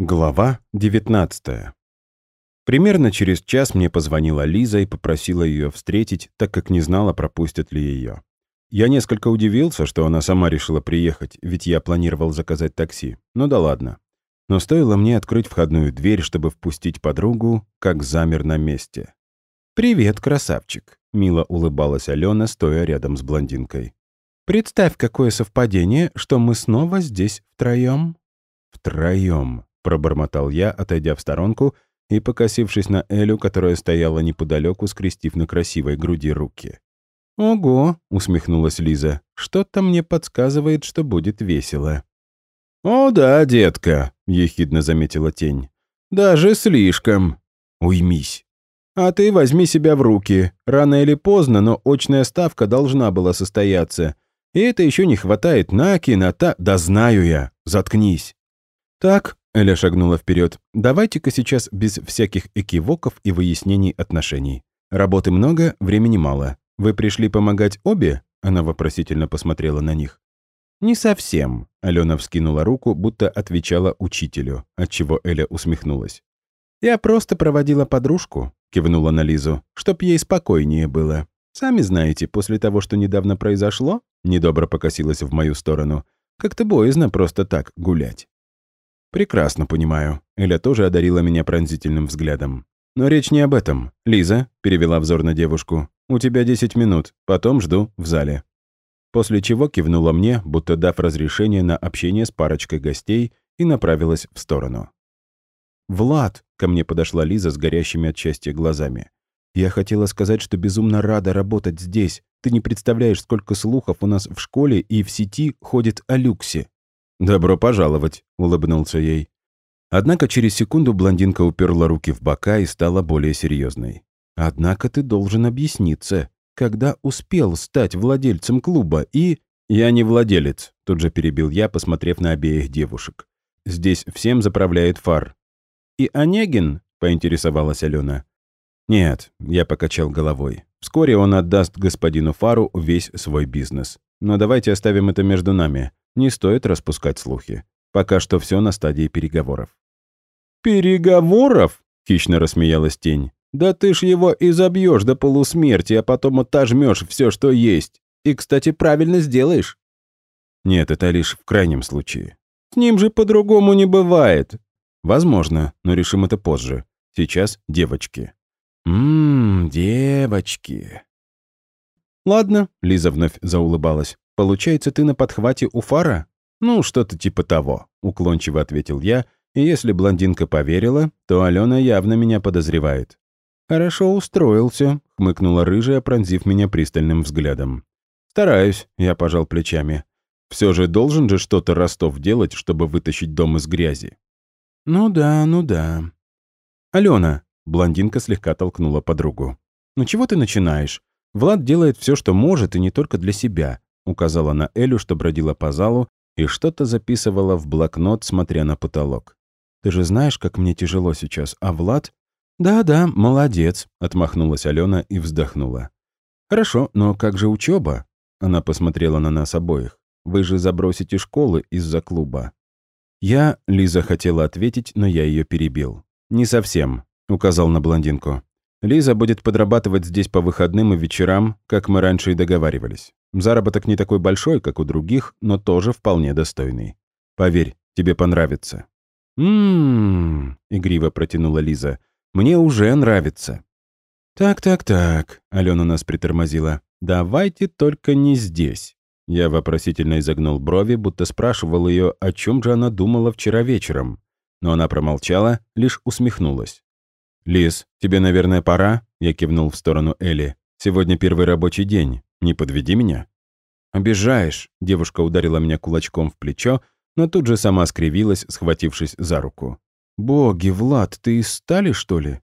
Глава 19 Примерно через час мне позвонила Лиза и попросила ее встретить, так как не знала, пропустят ли ее. Я несколько удивился, что она сама решила приехать, ведь я планировал заказать такси. Ну да ладно. Но стоило мне открыть входную дверь, чтобы впустить подругу, как замер на месте. «Привет, красавчик», — мило улыбалась Алена, стоя рядом с блондинкой. «Представь, какое совпадение, что мы снова здесь втроем». «Втроем», пробормотал я, отойдя в сторонку и покосившись на Элю, которая стояла неподалеку, скрестив на красивой груди руки. «Ого!» — усмехнулась Лиза. «Что-то мне подсказывает, что будет весело». «О да, детка!» — ехидно заметила тень. «Даже слишком. Уймись. А ты возьми себя в руки. Рано или поздно, но очная ставка должна была состояться. И это еще не хватает на кинота... Да знаю я. Заткнись. Так, Эля шагнула вперед. «Давайте-ка сейчас без всяких экивоков и выяснений отношений. Работы много, времени мало. Вы пришли помогать обе?» Она вопросительно посмотрела на них. «Не совсем», — Алена вскинула руку, будто отвечала учителю, отчего Эля усмехнулась. «Я просто проводила подружку», — кивнула на Лизу, «чтоб ей спокойнее было. Сами знаете, после того, что недавно произошло, недобро покосилась в мою сторону, как-то боязно просто так гулять». «Прекрасно понимаю». Эля тоже одарила меня пронзительным взглядом. «Но речь не об этом. Лиза», — перевела взор на девушку, «у тебя 10 минут, потом жду в зале». После чего кивнула мне, будто дав разрешение на общение с парочкой гостей, и направилась в сторону. «Влад!» — ко мне подошла Лиза с горящими от счастья глазами. «Я хотела сказать, что безумно рада работать здесь. Ты не представляешь, сколько слухов у нас в школе и в сети ходит о люксе. «Добро пожаловать», — улыбнулся ей. Однако через секунду блондинка уперла руки в бока и стала более серьезной. «Однако ты должен объясниться, когда успел стать владельцем клуба и...» «Я не владелец», — тут же перебил я, посмотрев на обеих девушек. «Здесь всем заправляет фар». «И Онегин?» — поинтересовалась Алена. «Нет», — я покачал головой. «Вскоре он отдаст господину Фару весь свой бизнес. Но давайте оставим это между нами. Не стоит распускать слухи. Пока что все на стадии переговоров. «Переговоров?» — хищно рассмеялась тень. «Да ты ж его и забьешь до полусмерти, а потом отожмешь все, что есть. И, кстати, правильно сделаешь». «Нет, это лишь в крайнем случае. С ним же по-другому не бывает». «Возможно, но решим это позже. Сейчас девочки». «Ммм, девочки». «Ладно», — Лиза вновь заулыбалась. «Получается, ты на подхвате у фара?» «Ну, что-то типа того», — уклончиво ответил я, и если блондинка поверила, то Алена явно меня подозревает. «Хорошо устроился», — хмыкнула рыжая, пронзив меня пристальным взглядом. «Стараюсь», — я пожал плечами. «Все же должен же что-то Ростов делать, чтобы вытащить дом из грязи». «Ну да, ну да». «Алена», — блондинка слегка толкнула подругу. «Ну чего ты начинаешь? Влад делает все, что может, и не только для себя», указала на Элю, что бродила по залу, и что-то записывала в блокнот, смотря на потолок. «Ты же знаешь, как мне тяжело сейчас, а Влад...» «Да-да, молодец», — отмахнулась Алена и вздохнула. «Хорошо, но как же учеба? Она посмотрела на нас обоих. «Вы же забросите школы из-за клуба». Я, Лиза хотела ответить, но я ее перебил. «Не совсем», — указал на блондинку. Лиза будет подрабатывать здесь по выходным и вечерам, как мы раньше и договаривались. Заработок не такой большой, как у других, но тоже вполне достойный. Поверь, тебе понравится». «М-м-м», игриво протянула Лиза. «Мне уже нравится». «Так-так-так», — Алена нас притормозила. «Давайте только не здесь». Я вопросительно изогнул брови, будто спрашивал ее, о чем же она думала вчера вечером. Но она промолчала, лишь усмехнулась. «Лиз, тебе, наверное, пора?» Я кивнул в сторону Элли. «Сегодня первый рабочий день. Не подведи меня». «Обижаешь», — девушка ударила меня кулачком в плечо, но тут же сама скривилась, схватившись за руку. «Боги, Влад, ты из стали, что ли?»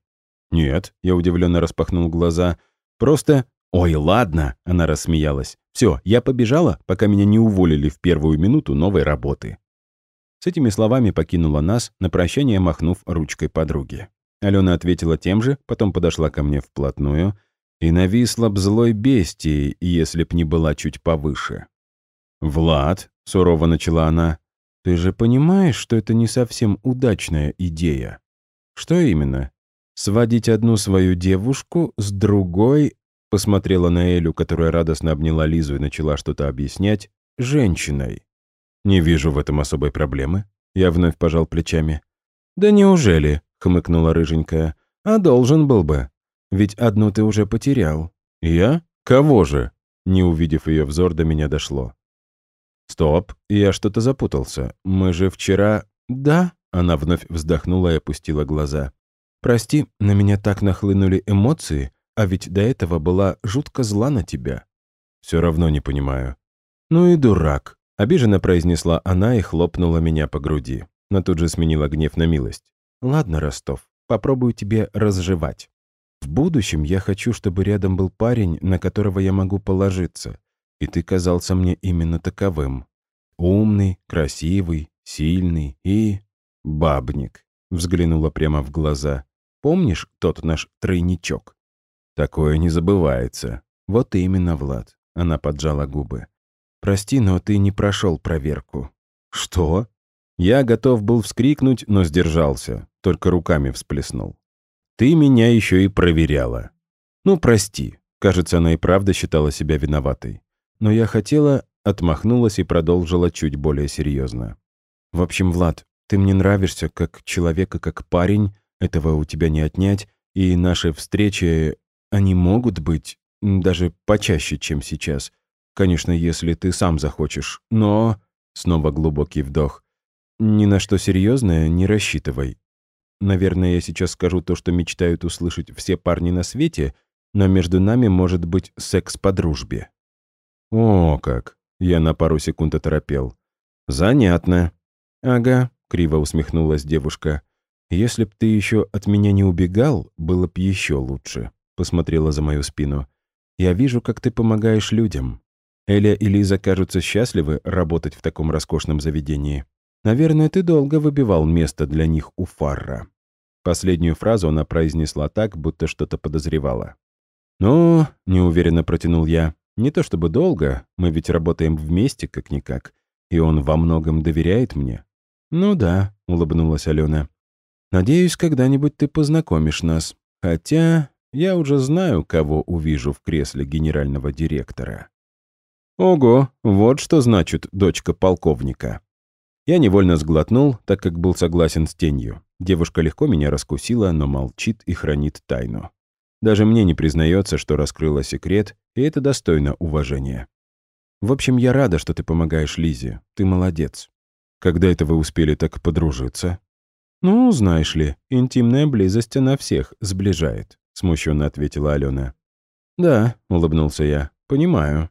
«Нет», — я удивленно распахнул глаза. «Просто...» «Ой, ладно», — она рассмеялась. «Все, я побежала, пока меня не уволили в первую минуту новой работы». С этими словами покинула нас, на прощание махнув ручкой подруги. Алена ответила тем же, потом подошла ко мне вплотную и нависла б злой бестией, если б не была чуть повыше. «Влад», — сурово начала она, Ты же понимаешь, что это не совсем удачная идея. Что именно? Сводить одну свою девушку с другой, посмотрела на Элю, которая радостно обняла Лизу и начала что-то объяснять, женщиной. Не вижу в этом особой проблемы. Я вновь пожал плечами. «Да неужели?» — хмыкнула рыженькая. «А должен был бы. Ведь одну ты уже потерял». «Я? Кого же?» Не увидев ее взор, до меня дошло. «Стоп, я что-то запутался. Мы же вчера...» «Да?» Она вновь вздохнула и опустила глаза. «Прости, на меня так нахлынули эмоции, а ведь до этого была жутко зла на тебя». «Все равно не понимаю». «Ну и дурак», — обиженно произнесла она и хлопнула меня по груди, но тут же сменила гнев на милость. «Ладно, Ростов, попробую тебе разжевать. В будущем я хочу, чтобы рядом был парень, на которого я могу положиться, и ты казался мне именно таковым. Умный, красивый, сильный и... бабник», — взглянула прямо в глаза. «Помнишь тот наш тройничок?» «Такое не забывается». «Вот именно, Влад», — она поджала губы. «Прости, но ты не прошел проверку». «Что?» Я готов был вскрикнуть, но сдержался, только руками всплеснул. «Ты меня еще и проверяла». «Ну, прости». Кажется, она и правда считала себя виноватой. Но я хотела, отмахнулась и продолжила чуть более серьезно. «В общем, Влад, ты мне нравишься как человек и как парень, этого у тебя не отнять, и наши встречи, они могут быть даже почаще, чем сейчас. Конечно, если ты сам захочешь, но...» Снова глубокий вдох. «Ни на что серьезное не рассчитывай. Наверное, я сейчас скажу то, что мечтают услышать все парни на свете, но между нами может быть секс по дружбе». «О, как!» Я на пару секунд оторопел. «Занятно». «Ага», — криво усмехнулась девушка. «Если б ты еще от меня не убегал, было б еще лучше», — посмотрела за мою спину. «Я вижу, как ты помогаешь людям. Эля и Лиза кажутся счастливы работать в таком роскошном заведении. Наверное, ты долго выбивал место для них у Фарра». Последнюю фразу она произнесла так, будто что-то подозревала. «Ну», — неуверенно протянул я, — «не то чтобы долго, мы ведь работаем вместе как-никак, и он во многом доверяет мне». «Ну да», — улыбнулась Алена. «Надеюсь, когда-нибудь ты познакомишь нас. Хотя я уже знаю, кого увижу в кресле генерального директора». «Ого, вот что значит дочка полковника». Я невольно сглотнул, так как был согласен с тенью. Девушка легко меня раскусила, но молчит и хранит тайну. Даже мне не признается, что раскрыла секрет, и это достойно уважения. В общем, я рада, что ты помогаешь Лизе. Ты молодец. Когда это вы успели так подружиться? Ну, знаешь ли, интимная близость она всех сближает, смущенно ответила Алена. Да, улыбнулся я. Понимаю.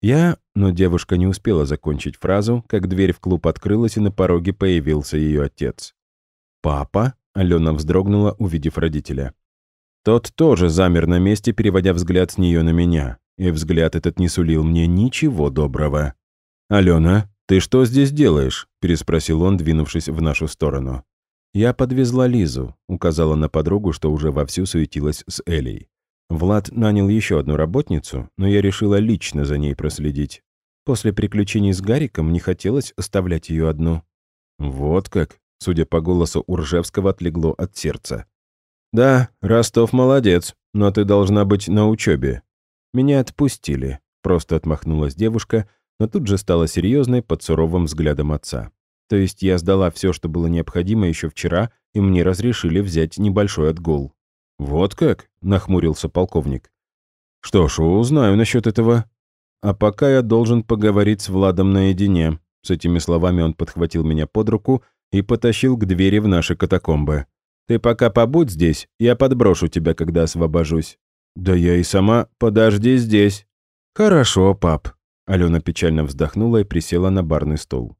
Я, но девушка не успела закончить фразу, как дверь в клуб открылась, и на пороге появился ее отец. «Папа?» — Алена вздрогнула, увидев родителя. Тот тоже замер на месте, переводя взгляд с нее на меня. И взгляд этот не сулил мне ничего доброго. «Алена, ты что здесь делаешь?» – переспросил он, двинувшись в нашу сторону. «Я подвезла Лизу», – указала на подругу, что уже вовсю суетилась с Элей. Влад нанял еще одну работницу, но я решила лично за ней проследить. После приключений с Гариком не хотелось оставлять ее одну. Вот как, судя по голосу Уржевского, отлегло от сердца. «Да, Ростов молодец, но ты должна быть на учебе». «Меня отпустили», — просто отмахнулась девушка, но тут же стала серьезной под суровым взглядом отца. То есть я сдала все, что было необходимо еще вчера, и мне разрешили взять небольшой отгул. «Вот как?» — нахмурился полковник. «Что ж, узнаю насчет этого. А пока я должен поговорить с Владом наедине». С этими словами он подхватил меня под руку и потащил к двери в наши катакомбы. Ты пока побудь здесь, я подброшу тебя, когда освобожусь». «Да я и сама... Подожди здесь». «Хорошо, пап». Алена печально вздохнула и присела на барный стол.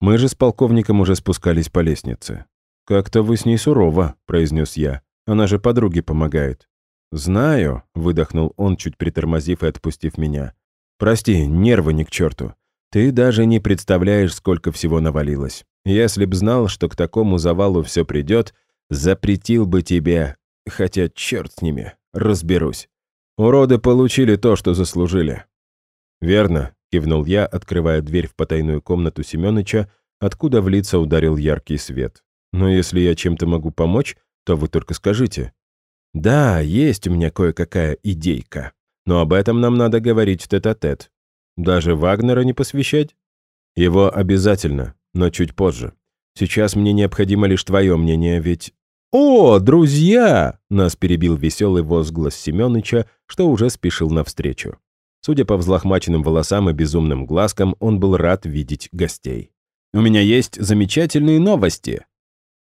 Мы же с полковником уже спускались по лестнице. «Как-то вы с ней сурово», — произнес я. «Она же подруге помогает». «Знаю», — выдохнул он, чуть притормозив и отпустив меня. «Прости, нервы ни к черту. Ты даже не представляешь, сколько всего навалилось. Если б знал, что к такому завалу все придет, Запретил бы тебе, хотя черт с ними, разберусь. Уроды получили то, что заслужили». «Верно», — кивнул я, открывая дверь в потайную комнату Семёныча, откуда в лица ударил яркий свет. «Но если я чем-то могу помочь, то вы только скажите». «Да, есть у меня кое-какая идейка. Но об этом нам надо говорить тет-а-тет. -тет. Даже Вагнера не посвящать?» «Его обязательно, но чуть позже. Сейчас мне необходимо лишь твое мнение, ведь «О, друзья!» — нас перебил веселый возглас Семёныча, что уже спешил навстречу. Судя по взлохмаченным волосам и безумным глазкам, он был рад видеть гостей. «У меня есть замечательные новости!»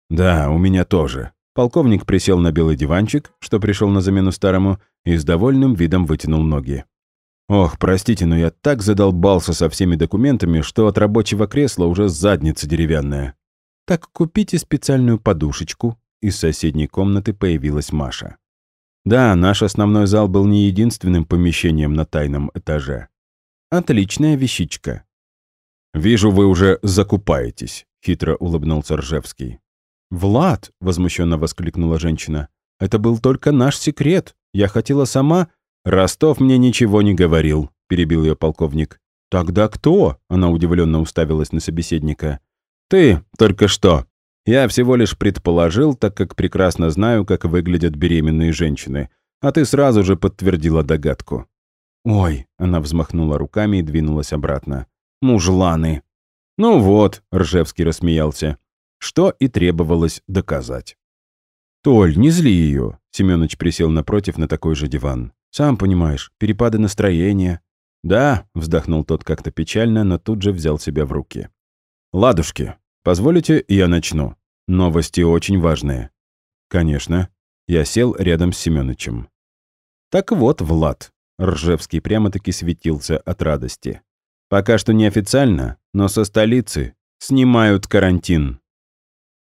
«Да, у меня тоже». Полковник присел на белый диванчик, что пришел на замену старому, и с довольным видом вытянул ноги. «Ох, простите, но я так задолбался со всеми документами, что от рабочего кресла уже задница деревянная». «Так купите специальную подушечку», из соседней комнаты появилась Маша. Да, наш основной зал был не единственным помещением на тайном этаже. Отличная вещичка. «Вижу, вы уже закупаетесь», — хитро улыбнулся Ржевский. «Влад!» — возмущенно воскликнула женщина. «Это был только наш секрет. Я хотела сама...» «Ростов мне ничего не говорил», — перебил ее полковник. «Тогда кто?» — она удивленно уставилась на собеседника. «Ты только что», я всего лишь предположил, так как прекрасно знаю, как выглядят беременные женщины. А ты сразу же подтвердила догадку. «Ой», — она взмахнула руками и двинулась обратно. «Мужланы». «Ну вот», — Ржевский рассмеялся, что и требовалось доказать. «Толь, не зли ее», — Семёныч присел напротив на такой же диван. «Сам понимаешь, перепады настроения». «Да», — вздохнул тот как-то печально, но тут же взял себя в руки. «Ладушки, Позволите, я начну. Новости очень важные. Конечно. Я сел рядом с Семёнычем. Так вот, Влад. Ржевский прямо-таки светился от радости. Пока что неофициально, но со столицы снимают карантин.